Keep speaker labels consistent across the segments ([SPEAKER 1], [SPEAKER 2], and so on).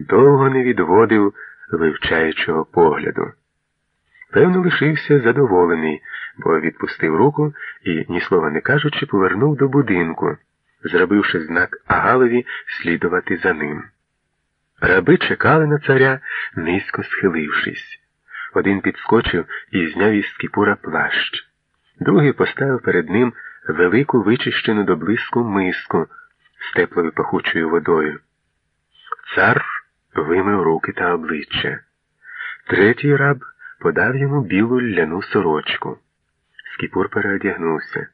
[SPEAKER 1] довго не відводив вивчаючого погляду. Певно, лишився задоволений, бо відпустив руку і, ні слова не кажучи, повернув до будинку, зробивши знак Агалові слідувати за ним. Раби чекали на царя, низько схилившись. Один підскочив і зняв із скіпура плащ. Другий поставив перед ним велику вичищену до блиску миску з теплою пахучою водою. Цар вимив руки та обличчя. Третій раб подав йому білу ляну сорочку. Скіпур переодягнувся.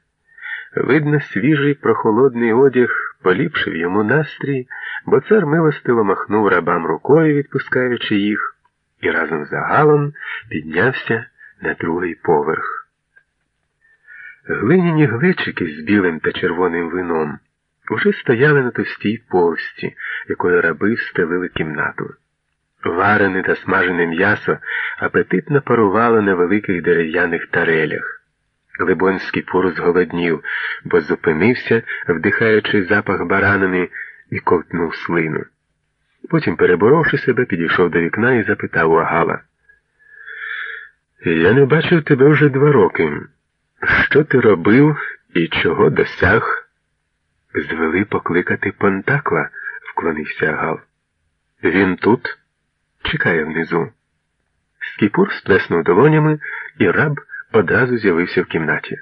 [SPEAKER 1] Видно, свіжий прохолодний одяг поліпшив йому настрій, бо цар милостиво махнув рабам рукою, відпускаючи їх, і разом з загалом піднявся на другий поверх. Глиняні глечики з білим та червоним вином уже стояли на товстій повсті, якою раби встелили кімнату. Варене та смажене м'ясо апетитно парувало на великих дерев'яних тарелях. Либонський пур зголоднів, бо зупинився, вдихаючи запах баранини, і ковтнув слину. Потім, переборовши себе, підійшов до вікна і запитав у Агала. Я не бачив тебе вже два роки. Що ти робив і чого досяг? Звели покликати Понтакла, вклонився Агал. Він тут? Чекає внизу. Скіпур сплеснув долонями, і раб одразу з'явився в кімнаті.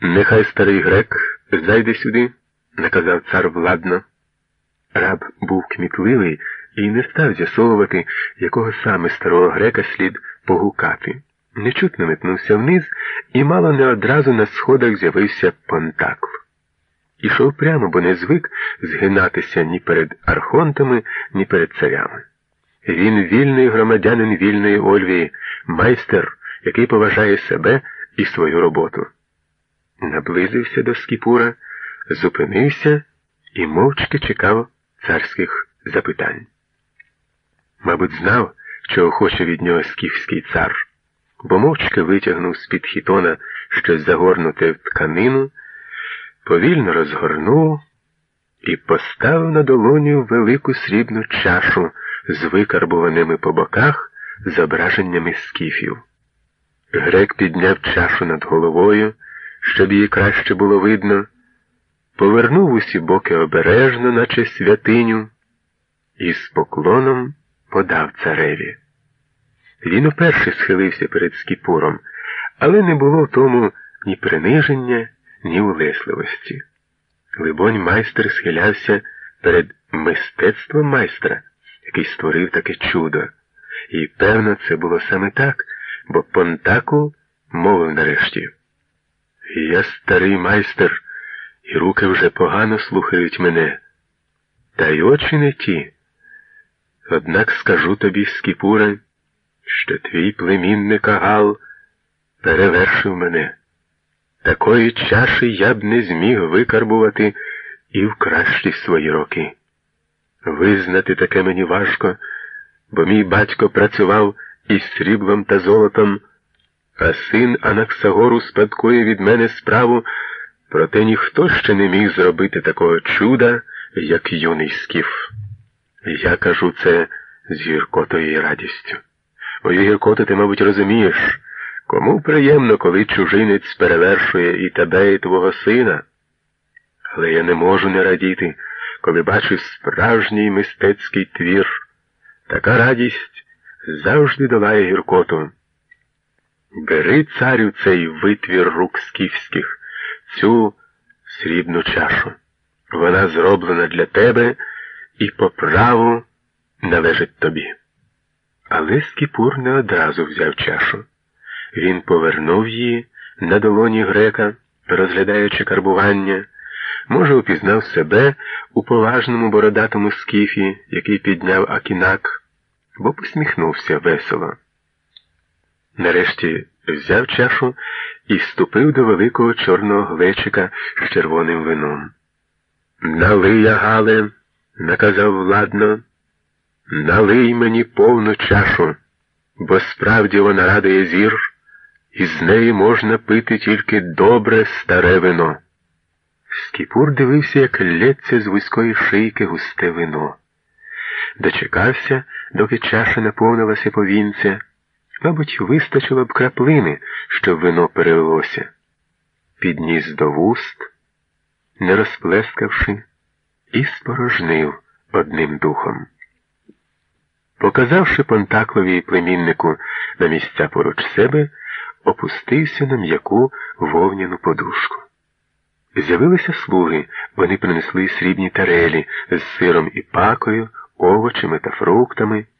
[SPEAKER 1] Нехай старий грек зайде сюди, наказав цар владно. Раб був кмітливий і не став з'ясовувати, якого саме старого грека слід погукати. Нечутно метнувся вниз, і мало не одразу на сходах з'явився Понтакл. Ішов прямо, бо не звик згинатися ні перед архонтами, ні перед царями. Він вільний громадянин вільної Ольвії, майстер, який поважає себе і свою роботу. Наблизився до Скіпура, зупинився і мовчки чекав царських запитань. Мабуть, знав, чого хоче від нього скіфський цар, бо мовчки витягнув з-під хітона щось загорнуте в тканину, повільно розгорнув і поставив на долоню велику срібну чашу з викарбуваними по боках зображеннями скіфів. Грек підняв чашу над головою, щоб її краще було видно, повернув усі боки обережно, наче святиню, і з поклоном подав цареві. Він уперше схилився перед скіпуром, але не було в тому ні приниження, ні улесливості. Либонь, майстер схилявся перед мистецтвом майстра який створив таке чудо. І, певно, це було саме так, бо Понтаку мовив нарешті. Я старий майстер, і руки вже погано слухають мене. Та й очі не ті. Однак скажу тобі, Скіпуре, що твій племінник Агал перевершив мене. Такої чаші я б не зміг викарбувати і в кращі свої роки. Визнати таке мені важко, бо мій батько працював із сріблом та золотом, а син Анаксагору спадкує від мене справу, проте ніхто ще не міг зробити такого чуда, як юний скіф. Я кажу це з гіркотою і радістю. Мою гіркоту ти, мабуть, розумієш, кому приємно, коли чужинець перевершує і тебе, і твого сина. Але я не можу не радіти коли бачиш справжній мистецький твір, така радість завжди долає гіркоту. Бери царю цей витвір рук скіфських, цю срібну чашу. Вона зроблена для тебе і по праву належить тобі. Але Скіпур не одразу взяв чашу. Він повернув її на долоні грека, розглядаючи карбування може, упізнав себе у поважному бородатому скіфі, який підняв акінак, бо посміхнувся весело. Нарешті взяв чашу і ступив до великого чорного глечика з червоним вином. Налий, Гале, наказав владно, налий мені повну чашу, бо справді вона радує зір, і з неї можна пити тільки добре старе вино. Скіпур дивився, як лється з вузької шийки густе вино. дочекався, доки чаша наповнилася повінця. Мабуть, вистачило б краплини, щоб вино перелилося. Підніс до вуст, не розплескавши, і спорожнив одним духом. Показавши Понтаклові племіннику на місця поруч себе, опустився на м'яку вовняну подушку. З'явилися слуги, вони принесли срібні тарелі з сиром і пакою, овочами та фруктами.